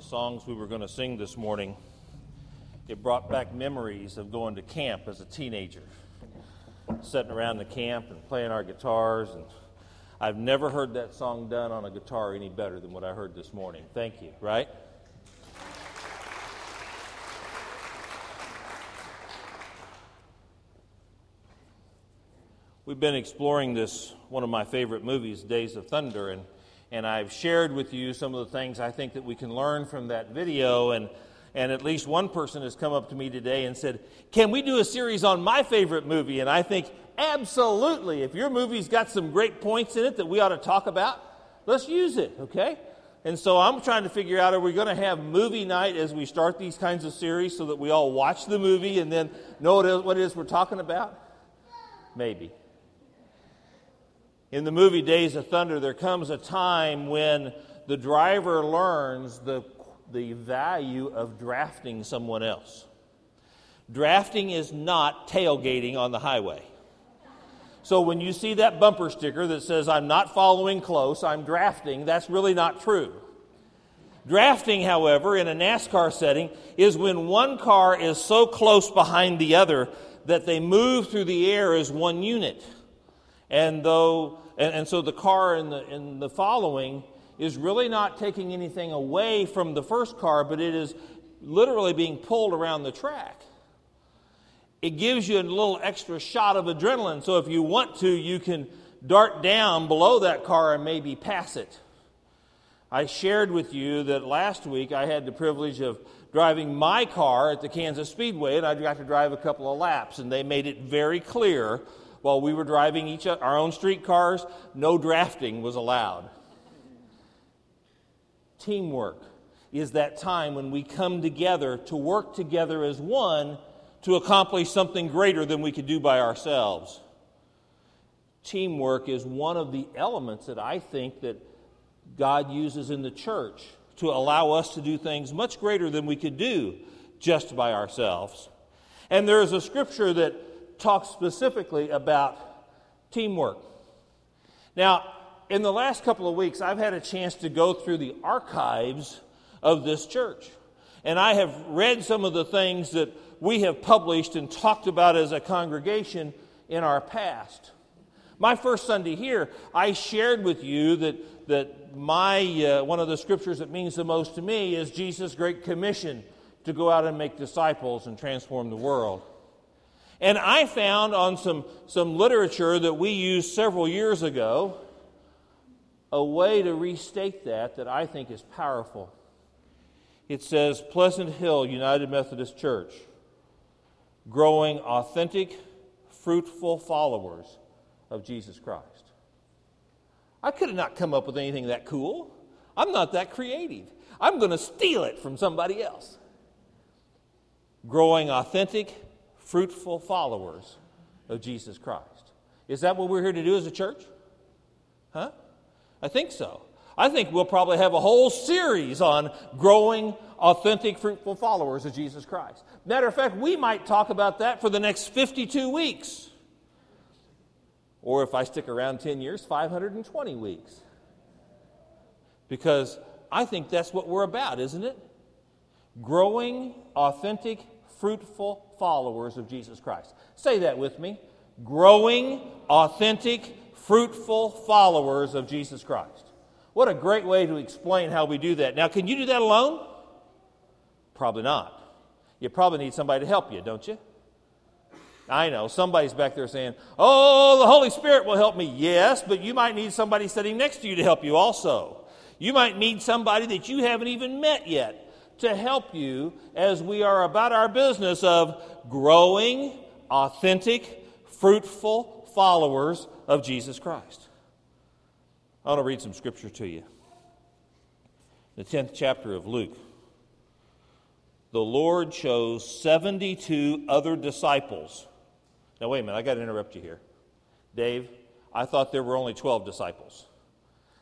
the songs we were going to sing this morning, it brought back memories of going to camp as a teenager, sitting around the camp and playing our guitars. And I've never heard that song done on a guitar any better than what I heard this morning. Thank you, right? We've been exploring this, one of my favorite movies, Days of Thunder, and and I've shared with you some of the things I think that we can learn from that video. And, and at least one person has come up to me today and said, Can we do a series on my favorite movie? And I think, absolutely. If your movie's got some great points in it that we ought to talk about, let's use it, okay? And so I'm trying to figure out are we going to have movie night as we start these kinds of series so that we all watch the movie and then know what it is we're talking about? Maybe. In the movie Days of Thunder, there comes a time when the driver learns the, the value of drafting someone else. Drafting is not tailgating on the highway. So when you see that bumper sticker that says, I'm not following close, I'm drafting, that's really not true. Drafting, however, in a NASCAR setting, is when one car is so close behind the other that they move through the air as one unit. And though and, and so the car in the in the following is really not taking anything away from the first car, but it is literally being pulled around the track. It gives you a little extra shot of adrenaline. So if you want to, you can dart down below that car and maybe pass it. I shared with you that last week I had the privilege of driving my car at the Kansas Speedway, and I got to drive a couple of laps, and they made it very clear while we were driving each our own streetcars, no drafting was allowed. Teamwork is that time when we come together to work together as one to accomplish something greater than we could do by ourselves. Teamwork is one of the elements that I think that God uses in the church to allow us to do things much greater than we could do just by ourselves. And there is a scripture that talks specifically about teamwork. Now, in the last couple of weeks, I've had a chance to go through the archives of this church. And I have read some of the things that we have published and talked about as a congregation in our past. My first Sunday here, I shared with you that, that my, uh, one of the scriptures that means the most to me is Jesus' great commission to go out and make disciples and transform the world. And I found on some, some literature that we used several years ago a way to restate that that I think is powerful. It says Pleasant Hill United Methodist Church, growing authentic, fruitful followers of Jesus Christ. I could have not come up with anything that cool. I'm not that creative. I'm going to steal it from somebody else. Growing authentic, fruitful followers of Jesus Christ. Is that what we're here to do as a church? Huh? I think so. I think we'll probably have a whole series on growing authentic, fruitful followers of Jesus Christ. Matter of fact, we might talk about that for the next 52 weeks. Or if I stick around 10 years, 520 weeks. Because I think that's what we're about, isn't it? Growing authentic, fruitful followers of Jesus Christ. Say that with me. Growing, authentic, fruitful followers of Jesus Christ. What a great way to explain how we do that. Now, can you do that alone? Probably not. You probably need somebody to help you, don't you? I know. Somebody's back there saying, Oh, the Holy Spirit will help me. Yes, but you might need somebody sitting next to you to help you also. You might need somebody that you haven't even met yet to help you as we are about our business of growing, authentic, fruitful followers of Jesus Christ. I want to read some scripture to you. The 10th chapter of Luke. The Lord chose 72 other disciples. Now, wait a minute, I got to interrupt you here. Dave, I thought there were only 12 disciples.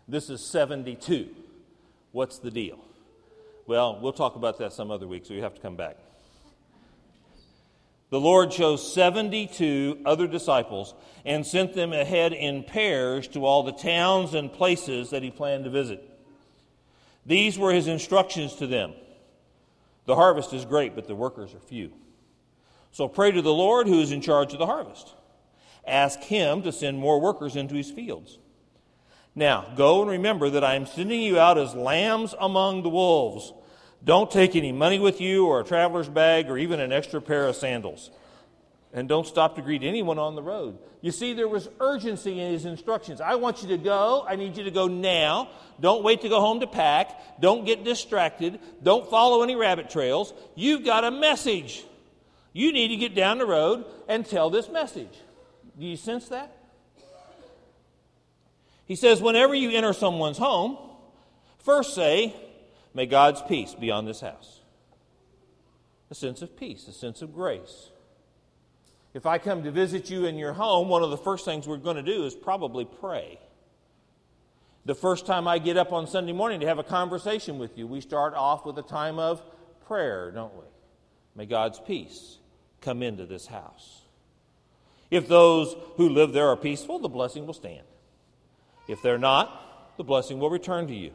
This is 72. What's the deal? Well, we'll talk about that some other week, so you have to come back. The Lord chose 72 other disciples and sent them ahead in pairs to all the towns and places that he planned to visit. These were his instructions to them. The harvest is great, but the workers are few. So pray to the Lord who is in charge of the harvest. Ask him to send more workers into his fields. Now, go and remember that I am sending you out as lambs among the wolves. Don't take any money with you, or a traveler's bag, or even an extra pair of sandals. And don't stop to greet anyone on the road. You see, there was urgency in his instructions. I want you to go. I need you to go now. Don't wait to go home to pack. Don't get distracted. Don't follow any rabbit trails. You've got a message. You need to get down the road and tell this message. Do you sense that? He says, whenever you enter someone's home, first say, May God's peace be on this house. A sense of peace, a sense of grace. If I come to visit you in your home, one of the first things we're going to do is probably pray. The first time I get up on Sunday morning to have a conversation with you, we start off with a time of prayer, don't we? May God's peace come into this house. If those who live there are peaceful, the blessing will stand. If they're not, the blessing will return to you.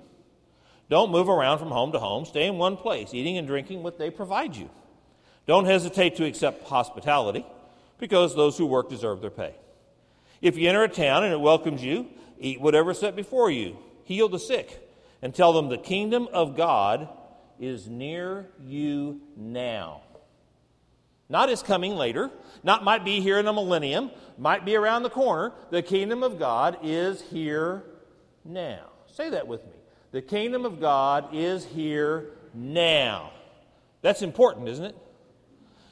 Don't move around from home to home. Stay in one place, eating and drinking what they provide you. Don't hesitate to accept hospitality because those who work deserve their pay. If you enter a town and it welcomes you, eat whatever is set before you, heal the sick, and tell them the kingdom of God is near you now. Not is coming later, not might be here in a millennium, might be around the corner. The kingdom of God is here now. Say that with me. The kingdom of God is here now. That's important, isn't it?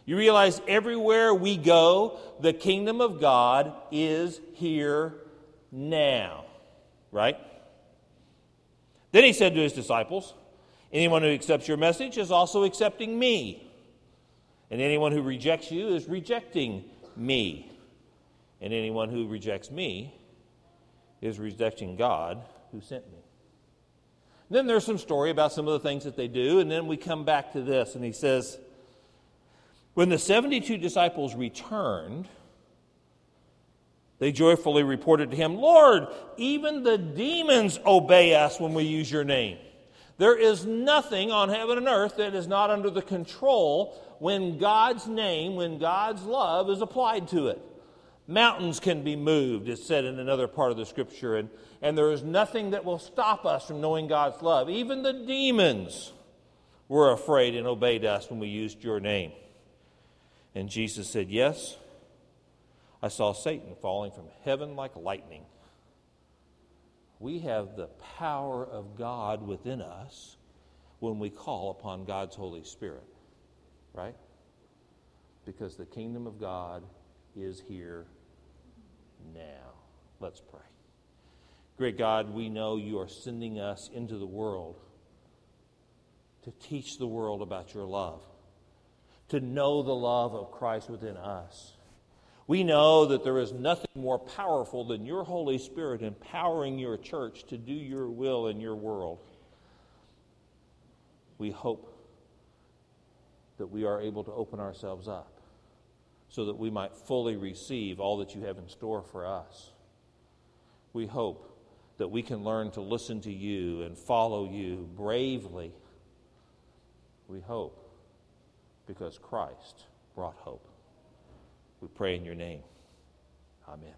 You realize everywhere we go, the kingdom of God is here now. Right? Then he said to his disciples, Anyone who accepts your message is also accepting me. And anyone who rejects you is rejecting me. And anyone who rejects me is rejecting God who sent me. Then there's some story about some of the things that they do, and then we come back to this, and he says, when the 72 disciples returned, they joyfully reported to him, Lord, even the demons obey us when we use your name. There is nothing on heaven and earth that is not under the control when God's name, when God's love is applied to it. Mountains can be moved, it's said in another part of the scripture, and, and there is nothing that will stop us from knowing God's love. Even the demons were afraid and obeyed us when we used your name. And Jesus said, Yes, I saw Satan falling from heaven like lightning. We have the power of God within us when we call upon God's Holy Spirit, right? Because the kingdom of God is here now. Let's pray. Great God, we know you are sending us into the world to teach the world about your love to know the love of Christ within us. We know that there is nothing more powerful than your Holy Spirit empowering your church to do your will in your world. We hope that we are able to open ourselves up so that we might fully receive all that you have in store for us. We hope that we can learn to listen to you and follow you bravely. We hope because Christ brought hope. We pray in your name. Amen.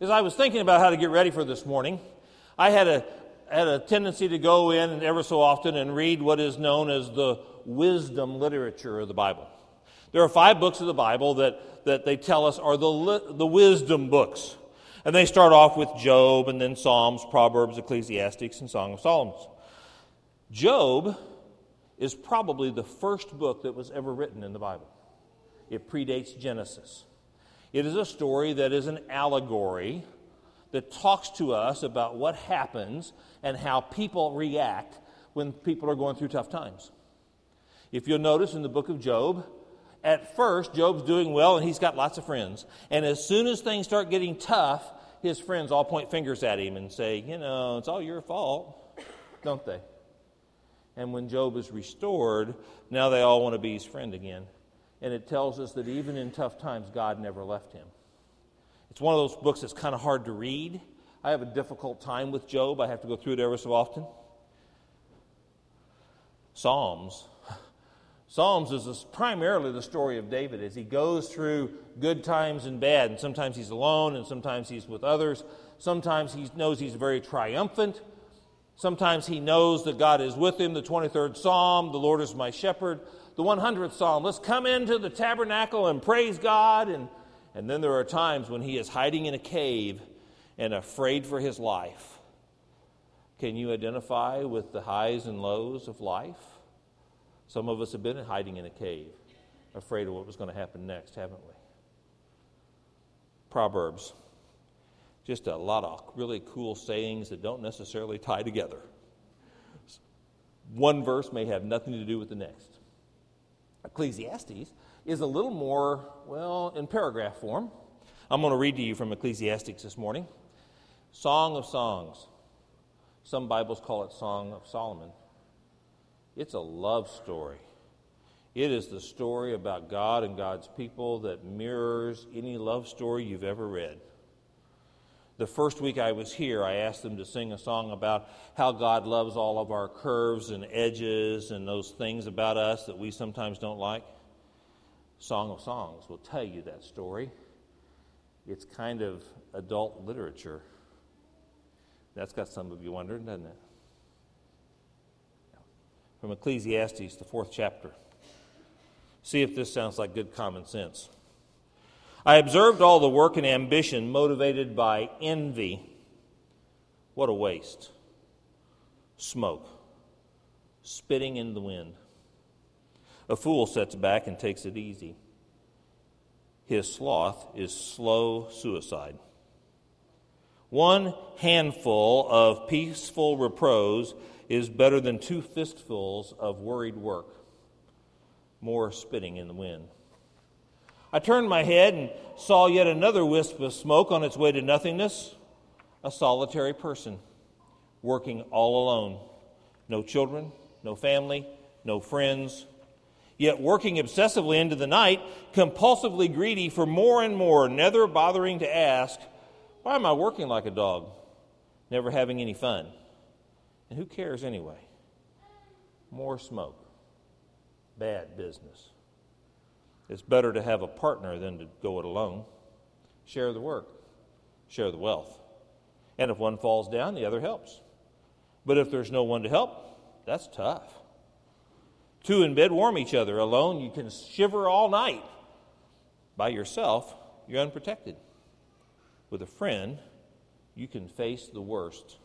As I was thinking about how to get ready for this morning, I had a, had a tendency to go in and ever so often and read what is known as the wisdom literature of the Bible. There are five books of the Bible that, that they tell us are the, the wisdom books. And they start off with Job and then Psalms, Proverbs, Ecclesiastes, and Song of Solomon. Job is probably the first book that was ever written in the Bible. It predates Genesis. It is a story that is an allegory that talks to us about what happens and how people react when people are going through tough times. If you'll notice in the book of Job, at first, Job's doing well and he's got lots of friends. And as soon as things start getting tough, his friends all point fingers at him and say, You know, it's all your fault, don't they? And when Job is restored, now they all want to be his friend again. And it tells us that even in tough times, God never left him. It's one of those books that's kind of hard to read. I have a difficult time with Job. I have to go through it ever so often. Psalms. Psalms is primarily the story of David as he goes through good times and bad. And sometimes he's alone, and sometimes he's with others. Sometimes he knows he's very triumphant. Sometimes he knows that God is with him. The 23rd Psalm, the Lord is my shepherd. The 100th Psalm, let's come into the tabernacle and praise God. And, and then there are times when he is hiding in a cave and afraid for his life. Can you identify with the highs and lows of life? Some of us have been hiding in a cave, afraid of what was going to happen next, haven't we? Proverbs. Just a lot of really cool sayings that don't necessarily tie together. One verse may have nothing to do with the next. Ecclesiastes is a little more, well, in paragraph form. I'm going to read to you from Ecclesiastes this morning Song of Songs. Some Bibles call it Song of Solomon. It's a love story. It is the story about God and God's people that mirrors any love story you've ever read. The first week I was here, I asked them to sing a song about how God loves all of our curves and edges and those things about us that we sometimes don't like. Song of Songs will tell you that story. It's kind of adult literature. That's got some of you wondering, doesn't it? From Ecclesiastes, the fourth chapter. See if this sounds like good common sense. I observed all the work and ambition motivated by envy. What a waste. Smoke. Spitting in the wind. A fool sets back and takes it easy. His sloth is slow suicide. One handful of peaceful repose is better than two fistfuls of worried work. More spitting in the wind. I turned my head and saw yet another wisp of smoke on its way to nothingness. A solitary person working all alone. No children, no family, no friends. Yet working obsessively into the night, compulsively greedy for more and more, never bothering to ask, why am I working like a dog, never having any fun? And who cares anyway? More smoke. Bad business. It's better to have a partner than to go it alone. Share the work, share the wealth. And if one falls down, the other helps. But if there's no one to help, that's tough. Two in bed warm each other. Alone, you can shiver all night. By yourself, you're unprotected. With a friend, you can face the worst.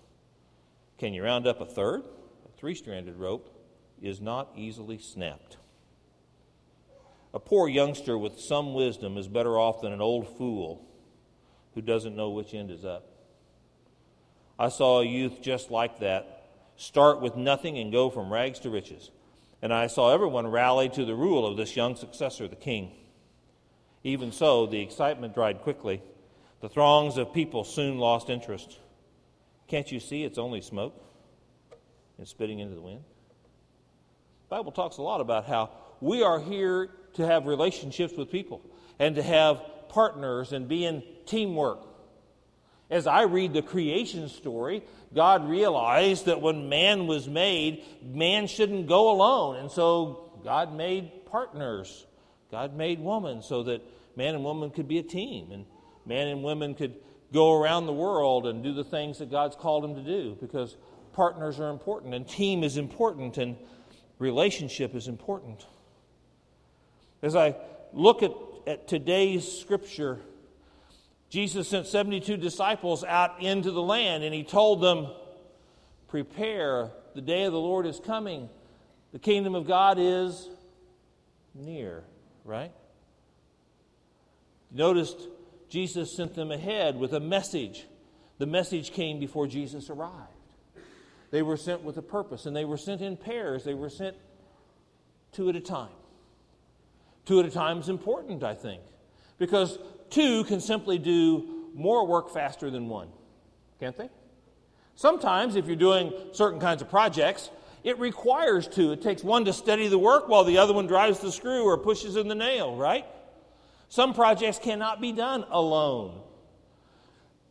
Can you round up a third? A three stranded rope is not easily snapped. A poor youngster with some wisdom is better off than an old fool who doesn't know which end is up. I saw a youth just like that start with nothing and go from rags to riches. And I saw everyone rally to the rule of this young successor, the king. Even so, the excitement dried quickly the throngs of people soon lost interest. Can't you see it's only smoke and spitting into the wind? The Bible talks a lot about how we are here to have relationships with people and to have partners and be in teamwork. As I read the creation story, God realized that when man was made, man shouldn't go alone. And so God made partners. God made woman so that man and woman could be a team. And man and women could go around the world and do the things that God's called him to do because partners are important and team is important and relationship is important. As I look at, at today's scripture, Jesus sent 72 disciples out into the land and he told them, Prepare, the day of the Lord is coming. The kingdom of God is near, right? Noticed Jesus sent them ahead with a message. The message came before Jesus arrived. They were sent with a purpose, and they were sent in pairs. They were sent two at a time. Two at a time is important, I think, because two can simply do more work faster than one, can't they? Sometimes, if you're doing certain kinds of projects, it requires two. It takes one to steady the work while the other one drives the screw or pushes in the nail, right? Some projects cannot be done alone.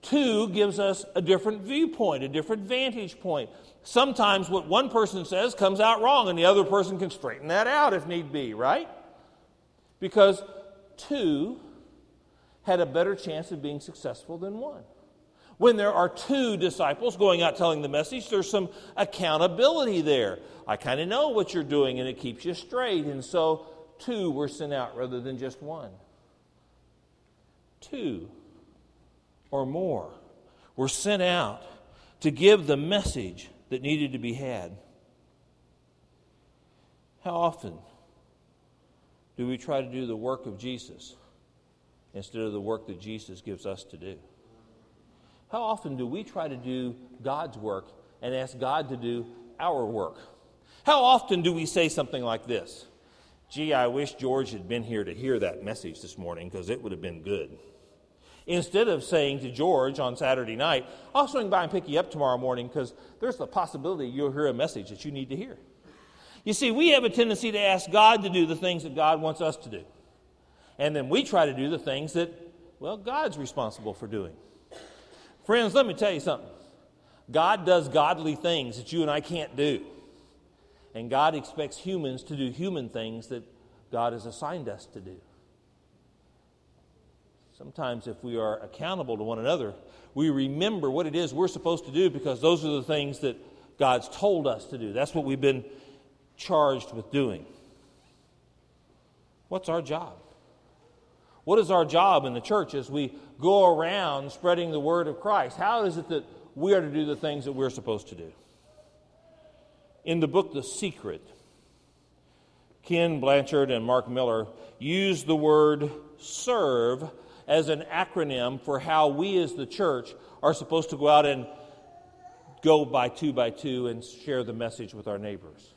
Two gives us a different viewpoint, a different vantage point. Sometimes what one person says comes out wrong, and the other person can straighten that out if need be, right? Because two had a better chance of being successful than one. When there are two disciples going out telling the message, there's some accountability there. I kind of know what you're doing, and it keeps you straight. And so, two were sent out rather than just one. Two or more were sent out to give the message that needed to be had. How often do we try to do the work of Jesus instead of the work that Jesus gives us to do? How often do we try to do God's work and ask God to do our work? How often do we say something like this? Gee, I wish George had been here to hear that message this morning because it would have been good instead of saying to George on Saturday night, I'll swing by and pick you up tomorrow morning because there's the possibility you'll hear a message that you need to hear. You see, we have a tendency to ask God to do the things that God wants us to do. And then we try to do the things that, well, God's responsible for doing. Friends, let me tell you something. God does godly things that you and I can't do. And God expects humans to do human things that God has assigned us to do. Sometimes, if we are accountable to one another, we remember what it is we're supposed to do because those are the things that God's told us to do. That's what we've been charged with doing. What's our job? What is our job in the church as we go around spreading the word of Christ? How is it that we are to do the things that we're supposed to do? In the book The Secret, Ken Blanchard and Mark Miller use the word serve as an acronym for how we as the church are supposed to go out and go by two by two and share the message with our neighbors.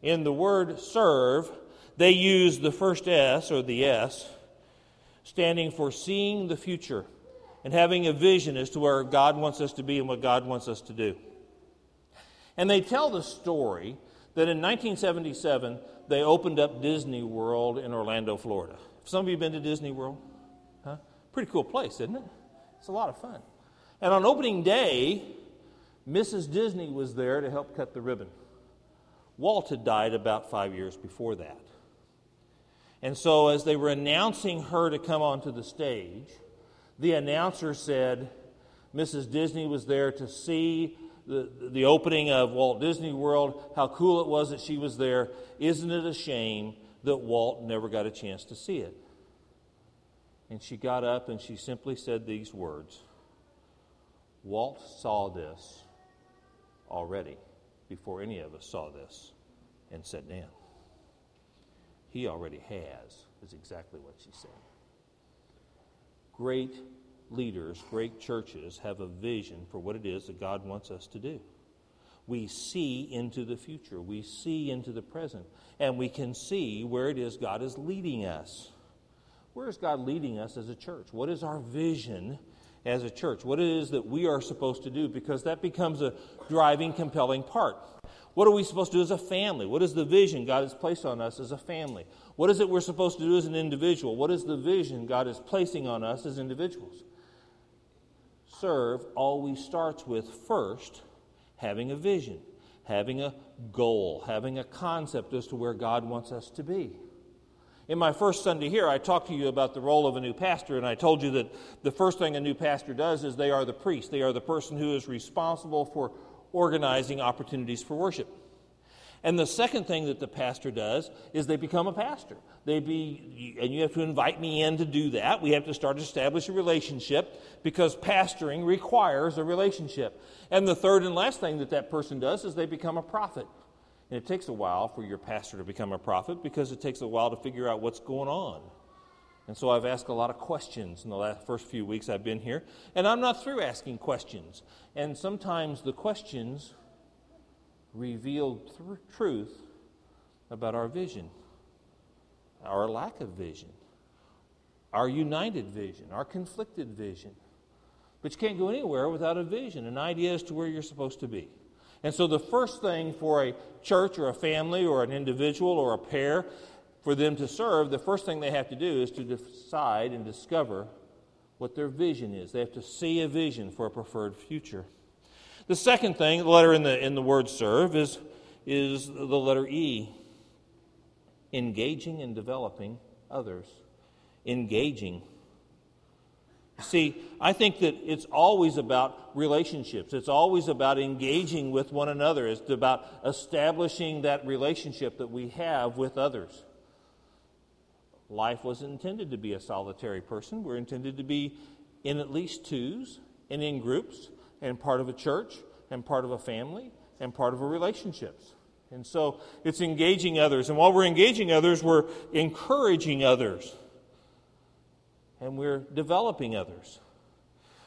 In the word serve, they use the first S or the S, standing for seeing the future and having a vision as to where God wants us to be and what God wants us to do. And they tell the story that in 1977, they opened up Disney World in Orlando, Florida. Some of you have been to Disney World? Huh? Pretty cool place, isn't it? It's a lot of fun. And on opening day, Mrs. Disney was there to help cut the ribbon. Walt had died about five years before that. And so, as they were announcing her to come onto the stage, the announcer said Mrs. Disney was there to see the, the opening of Walt Disney World, how cool it was that she was there. Isn't it a shame that Walt never got a chance to see it. And she got up and she simply said these words Walt saw this already before any of us saw this and sat down. He already has, is exactly what she said. Great leaders, great churches have a vision for what it is that God wants us to do we see into the future, we see into the present, and we can see where it is God is leading us. Where is God leading us as a church? What is our vision as a church? What it is that we are supposed to do? Because that becomes a driving, compelling part. What are we supposed to do as a family? What is the vision God has placed on us as a family? What is it we're supposed to do as an individual? What is the vision God is placing on us as individuals? Serve always starts with first having a vision, having a goal, having a concept as to where God wants us to be. In my first Sunday here, I talked to you about the role of a new pastor, and I told you that the first thing a new pastor does is they are the priest. They are the person who is responsible for organizing opportunities for worship. And the second thing that the pastor does is they become a pastor. They be, and you have to invite me in to do that. We have to start to establish a relationship because pastoring requires a relationship. And the third and last thing that that person does is they become a prophet. And it takes a while for your pastor to become a prophet because it takes a while to figure out what's going on. And so I've asked a lot of questions in the last first few weeks I've been here, and I'm not through asking questions. And sometimes the questions reveal th- truth about our vision, our lack of vision, our united vision, our conflicted vision. But you can't go anywhere without a vision, an idea as to where you're supposed to be. And so, the first thing for a church or a family or an individual or a pair for them to serve, the first thing they have to do is to decide and discover what their vision is. They have to see a vision for a preferred future. The second thing, the letter in the, in the word serve, is, is the letter E engaging and developing others. Engaging. See, I think that it's always about relationships. It's always about engaging with one another. It's about establishing that relationship that we have with others. Life was intended to be a solitary person. We're intended to be in at least twos and in groups and part of a church and part of a family and part of a relationships. And so it's engaging others. And while we're engaging others, we're encouraging others. And we're developing others.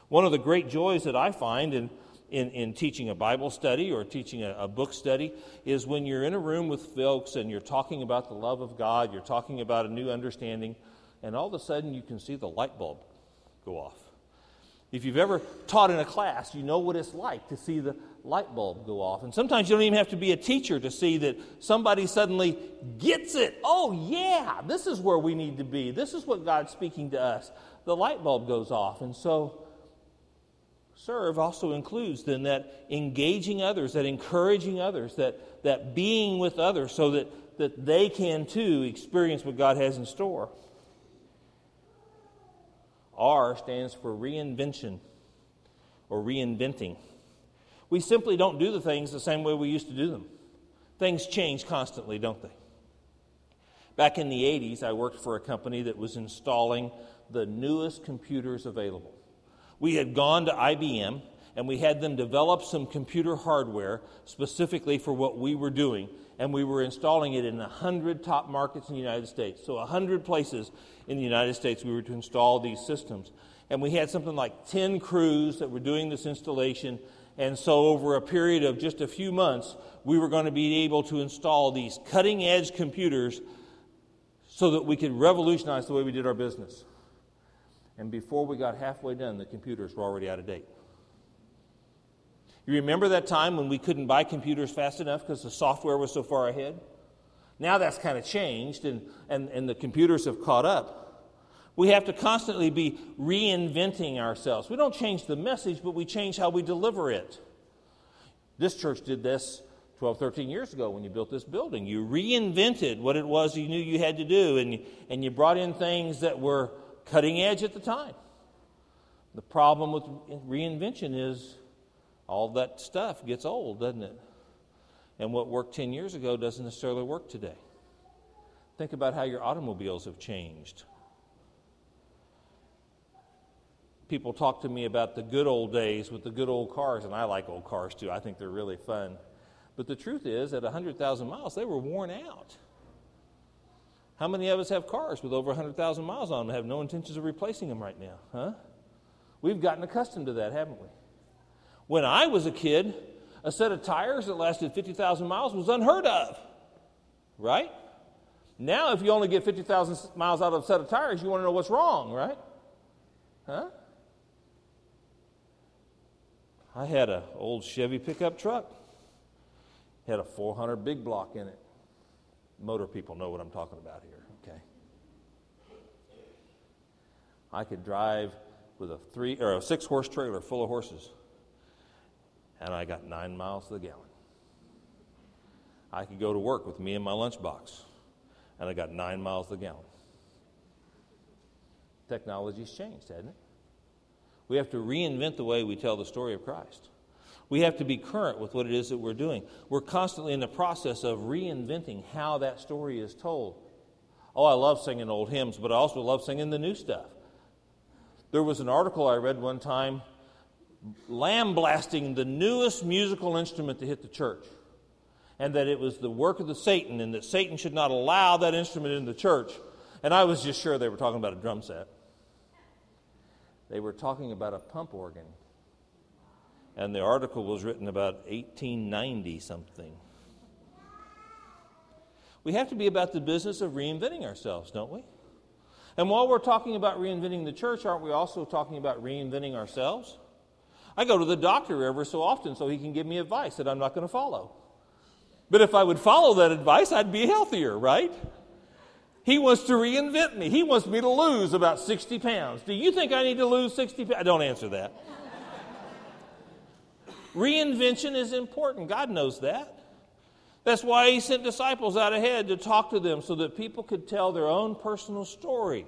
One of the great joys that I find in, in, in teaching a Bible study or teaching a, a book study is when you're in a room with folks and you're talking about the love of God, you're talking about a new understanding, and all of a sudden you can see the light bulb go off. If you've ever taught in a class, you know what it's like to see the light bulb go off. And sometimes you don't even have to be a teacher to see that somebody suddenly gets it. Oh, yeah, this is where we need to be. This is what God's speaking to us. The light bulb goes off. And so serve also includes then that engaging others, that encouraging others, that, that being with others so that, that they can too experience what God has in store. R stands for reinvention or reinventing. We simply don't do the things the same way we used to do them. Things change constantly, don't they? Back in the 80s, I worked for a company that was installing the newest computers available. We had gone to IBM and we had them develop some computer hardware specifically for what we were doing, and we were installing it in 100 top markets in the United States. So, 100 places in the United States we were to install these systems. And we had something like 10 crews that were doing this installation. And so, over a period of just a few months, we were going to be able to install these cutting edge computers so that we could revolutionize the way we did our business. And before we got halfway done, the computers were already out of date. You remember that time when we couldn't buy computers fast enough because the software was so far ahead? Now that's kind of changed and, and, and the computers have caught up. We have to constantly be reinventing ourselves. We don't change the message, but we change how we deliver it. This church did this 12, 13 years ago when you built this building. You reinvented what it was you knew you had to do, and and you brought in things that were cutting edge at the time. The problem with reinvention is all that stuff gets old, doesn't it? And what worked 10 years ago doesn't necessarily work today. Think about how your automobiles have changed. People talk to me about the good old days with the good old cars, and I like old cars too. I think they're really fun. But the truth is, at 100,000 miles, they were worn out. How many of us have cars with over 100,000 miles on them and have no intentions of replacing them right now? Huh? We've gotten accustomed to that, haven't we? When I was a kid, a set of tires that lasted 50,000 miles was unheard of, right? Now, if you only get 50,000 miles out of a set of tires, you want to know what's wrong, right? Huh? I had an old Chevy pickup truck. Had a 400 big block in it. Motor people know what I'm talking about here, okay? I could drive with a three or a six horse trailer full of horses and I got nine miles to the gallon. I could go to work with me and my lunchbox, and I got nine miles to the gallon. Technology's changed, hasn't it? We have to reinvent the way we tell the story of Christ. We have to be current with what it is that we're doing. We're constantly in the process of reinventing how that story is told. Oh, I love singing old hymns, but I also love singing the new stuff. There was an article I read one time lamb blasting the newest musical instrument to hit the church, and that it was the work of the Satan, and that Satan should not allow that instrument in the church. And I was just sure they were talking about a drum set. They were talking about a pump organ. And the article was written about 1890 something. We have to be about the business of reinventing ourselves, don't we? And while we're talking about reinventing the church, aren't we also talking about reinventing ourselves? I go to the doctor ever so often so he can give me advice that I'm not going to follow. But if I would follow that advice, I'd be healthier, right? He wants to reinvent me. He wants me to lose about 60 pounds. Do you think I need to lose 60 pounds? Don't answer that. Reinvention is important. God knows that. That's why He sent disciples out ahead to talk to them so that people could tell their own personal story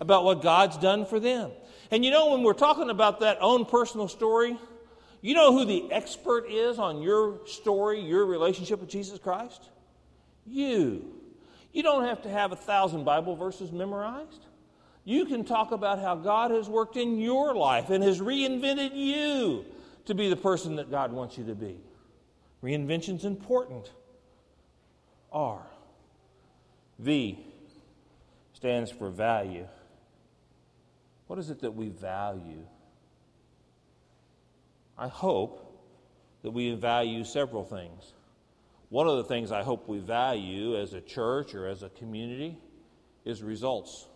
about what God's done for them. And you know, when we're talking about that own personal story, you know who the expert is on your story, your relationship with Jesus Christ? You. You don't have to have a thousand Bible verses memorized. You can talk about how God has worked in your life and has reinvented you to be the person that God wants you to be. Reinvention's important. R. V stands for value. What is it that we value? I hope that we value several things. One of the things I hope we value as a church or as a community is results.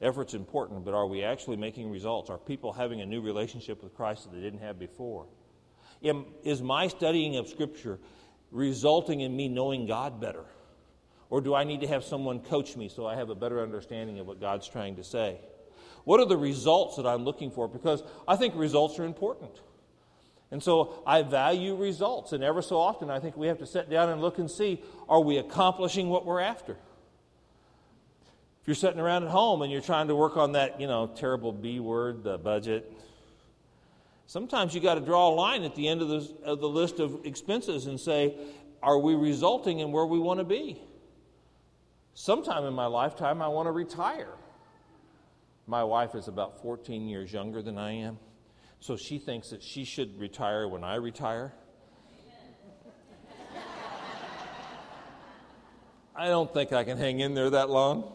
Effort's important, but are we actually making results? Are people having a new relationship with Christ that they didn't have before? Is my studying of Scripture resulting in me knowing God better? Or do I need to have someone coach me so I have a better understanding of what God's trying to say? What are the results that I'm looking for? Because I think results are important. And so I value results. And ever so often, I think we have to sit down and look and see are we accomplishing what we're after? If you're sitting around at home and you're trying to work on that, you know, terrible B word, the budget, sometimes you got to draw a line at the end of the, of the list of expenses and say, are we resulting in where we want to be? Sometime in my lifetime, I want to retire. My wife is about 14 years younger than I am, so she thinks that she should retire when I retire. I don't think I can hang in there that long.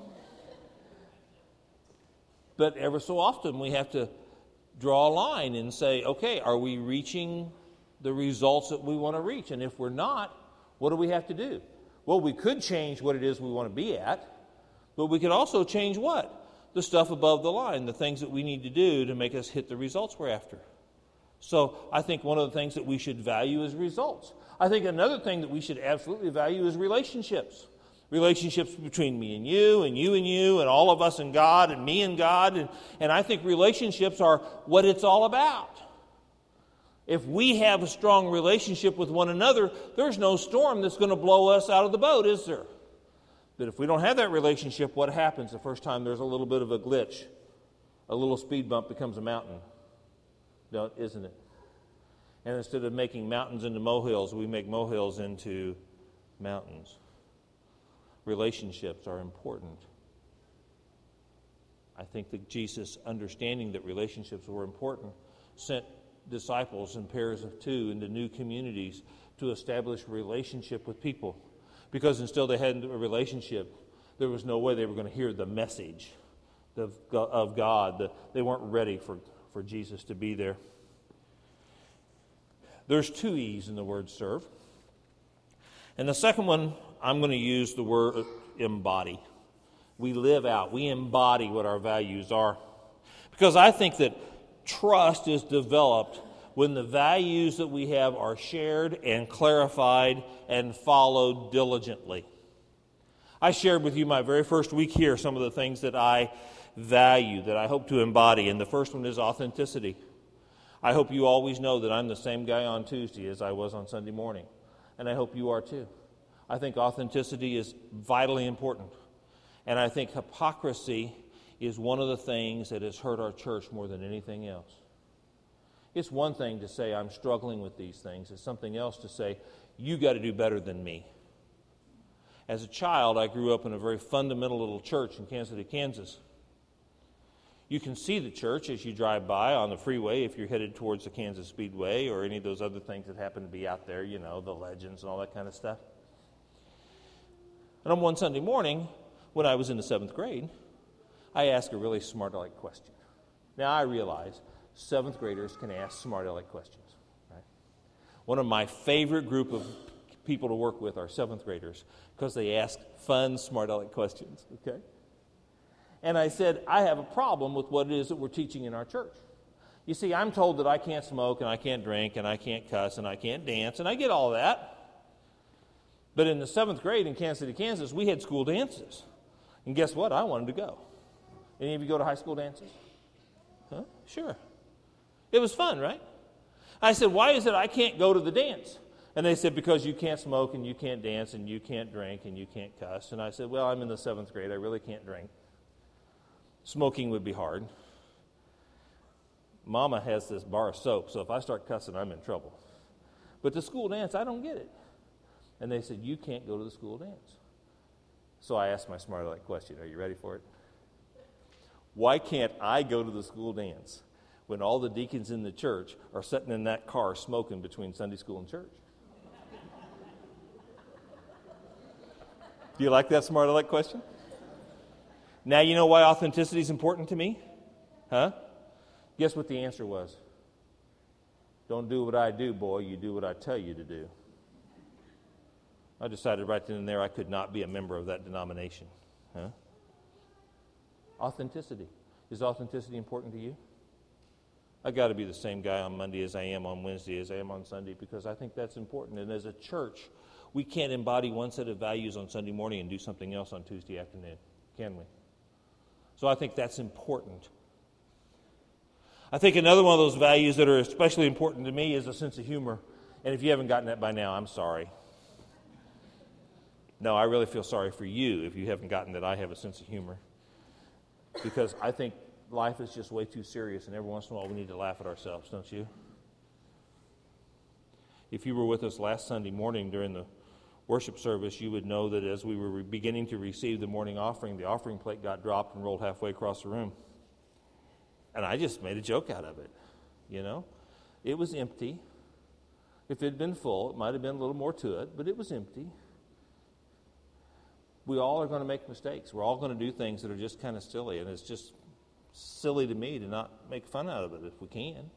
But ever so often, we have to draw a line and say, okay, are we reaching the results that we want to reach? And if we're not, what do we have to do? Well, we could change what it is we want to be at, but we could also change what? The stuff above the line, the things that we need to do to make us hit the results we're after. So I think one of the things that we should value is results. I think another thing that we should absolutely value is relationships. Relationships between me and you, and you and you, and all of us and God, and me and God. And, and I think relationships are what it's all about. If we have a strong relationship with one another, there's no storm that's going to blow us out of the boat, is there? But if we don't have that relationship, what happens the first time there's a little bit of a glitch? A little speed bump becomes a mountain, isn't it? And instead of making mountains into molehills, we make molehills into mountains. Relationships are important. I think that Jesus, understanding that relationships were important, sent disciples in pairs of two into new communities to establish relationship with people because until they had a relationship, there was no way they were going to hear the message of, God. They weren't ready for, for Jesus to be there. There's two E's in the word serve. And the second one, I'm going to use the word embody. We live out, we embody what our values are. Because I think that trust is developed when the values that we have are shared and clarified and followed diligently. I shared with you my very first week here some of the things that I value, that I hope to embody, and the first one is authenticity. I hope you always know that I'm the same guy on Tuesday as I was on Sunday morning, and I hope you are too. I think authenticity is vitally important, and I think hypocrisy is one of the things that has hurt our church more than anything else. It's one thing to say, I'm struggling with these things. It's something else to say, you got to do better than me. As a child, I grew up in a very fundamental little church in Kansas City, Kansas. You can see the church as you drive by on the freeway if you're headed towards the Kansas Speedway or any of those other things that happen to be out there, you know, the legends and all that kind of stuff. And on one Sunday morning, when I was in the seventh grade, I asked a really smart like question. Now, I realize seventh graders can ask smart aleck questions. Right? One of my favorite group of people to work with are seventh graders because they ask fun smart aleck questions. Okay? And I said, I have a problem with what it is that we're teaching in our church. You see, I'm told that I can't smoke and I can't drink and I can't cuss and I can't dance, and I get all that. But in the seventh grade in Kansas City, Kansas, we had school dances. And guess what? I wanted to go. Any of you go to high school dances? Huh? Sure. It was fun, right? I said, Why is it I can't go to the dance? And they said, Because you can't smoke and you can't dance and you can't drink and you can't cuss. And I said, Well, I'm in the seventh grade. I really can't drink. Smoking would be hard. Mama has this bar of soap, so if I start cussing, I'm in trouble. But the school dance, I don't get it. And they said, You can't go to the school dance. So I asked my smart aleck question Are you ready for it? Why can't I go to the school dance when all the deacons in the church are sitting in that car smoking between Sunday school and church? Do you like that smart aleck question? Now you know why authenticity is important to me? Huh? Guess what the answer was? Don't do what I do, boy. You do what I tell you to do. I decided right then and there I could not be a member of that denomination. Huh? Authenticity. Is authenticity important to you? I got to be the same guy on Monday as I am on Wednesday as I am on Sunday because I think that's important. And as a church, we can't embody one set of values on Sunday morning and do something else on Tuesday afternoon, can we? So I think that's important. I think another one of those values that are especially important to me is a sense of humor. And if you haven't gotten that by now, I'm sorry. No, I really feel sorry for you if you haven't gotten that I have a sense of humor. Because I think life is just way too serious, and every once in a while we need to laugh at ourselves, don't you? If you were with us last Sunday morning during the worship service, you would know that as we were beginning to receive the morning offering, the offering plate got dropped and rolled halfway across the room. And I just made a joke out of it, you know? It was empty. If it had been full, it might have been a little more to it, but it was empty. We all are going to make mistakes. We're all going to do things that are just kind of silly, and it's just silly to me to not make fun out of it if we can.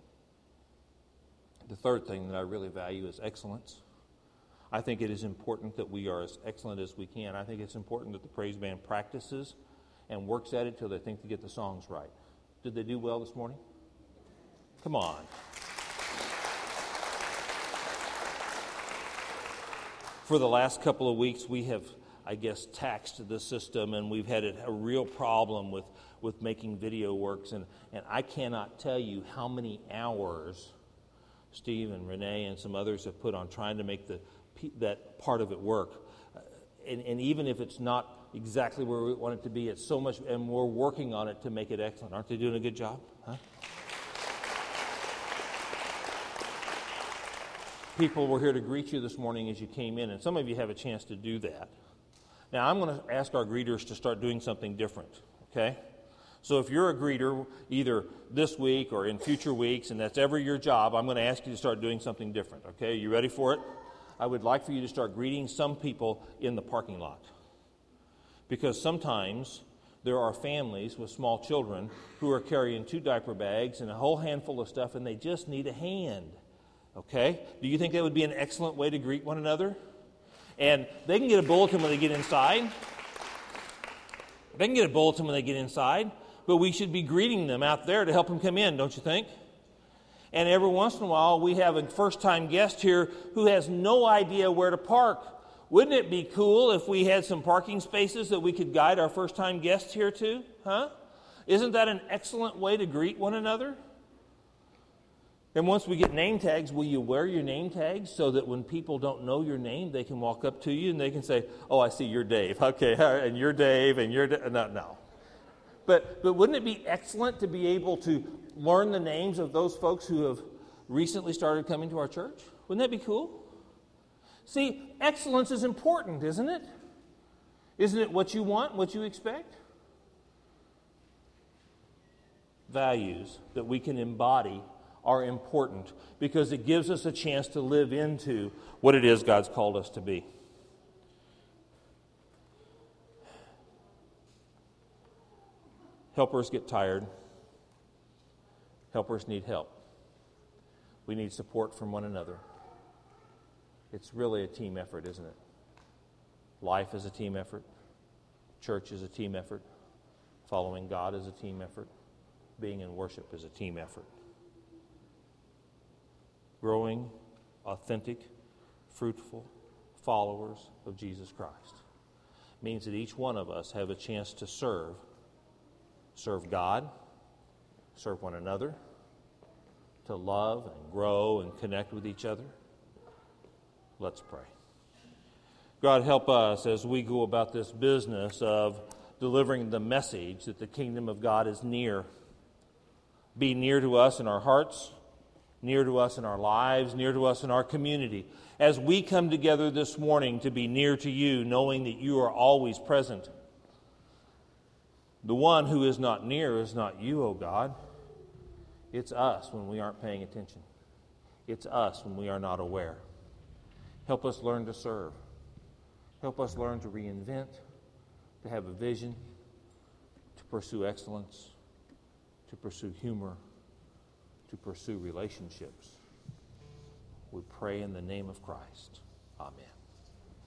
The third thing that I really value is excellence. I think it is important that we are as excellent as we can. I think it's important that the praise band practices and works at it till they think to get the songs right. Did they do well this morning? Come on. For the last couple of weeks, we have, I guess, taxed the system, and we've had a real problem with, with making video works. And, and I cannot tell you how many hours Steve and Renee and some others have put on trying to make the, that part of it work. Uh, and, and even if it's not exactly where we want it to be. It's so much, and we're working on it to make it excellent. Aren't they doing a good job? Huh? People were here to greet you this morning as you came in, and some of you have a chance to do that. Now, I'm going to ask our greeters to start doing something different, okay? So if you're a greeter, either this week or in future weeks, and that's ever your job, I'm going to ask you to start doing something different, okay? You ready for it? I would like for you to start greeting some people in the parking lot. Because sometimes there are families with small children who are carrying two diaper bags and a whole handful of stuff and they just need a hand. Okay? Do you think that would be an excellent way to greet one another? And they can get a bulletin when they get inside. They can get a bulletin when they get inside, but we should be greeting them out there to help them come in, don't you think? And every once in a while, we have a first time guest here who has no idea where to park. Wouldn't it be cool if we had some parking spaces that we could guide our first time guests here to? Huh? Isn't that an excellent way to greet one another? And once we get name tags, will you wear your name tags so that when people don't know your name, they can walk up to you and they can say, Oh, I see you're Dave. Okay, and you're Dave, and you're. Da-. No, no. But, but wouldn't it be excellent to be able to learn the names of those folks who have recently started coming to our church? Wouldn't that be cool? See, excellence is important, isn't it? Isn't it what you want, what you expect? Values that we can embody are important because it gives us a chance to live into what it is God's called us to be. Helpers get tired. Helpers need help. We need support from one another. It's really a team effort, isn't it? Life is a team effort. Church is a team effort. Following God is a team effort. Being in worship is a team effort. Growing, authentic, fruitful followers of Jesus Christ. means that each one of us have a chance to serve. Serve God, serve one another, to love and grow and connect with each other. Let's pray. God, help us as we go about this business of delivering the message that the kingdom of God is near. Be near to us in our hearts, near to us in our lives, near to us in our community. As we come together this morning to be near to you, knowing that you are always present. The one who is not near is not you, O God. It's us when we aren't paying attention. It's us when we are not aware. Help us learn to serve. Help us learn to reinvent, to have a vision, to pursue excellence, to pursue humor, to pursue relationships. We pray in the name of Christ. Amen.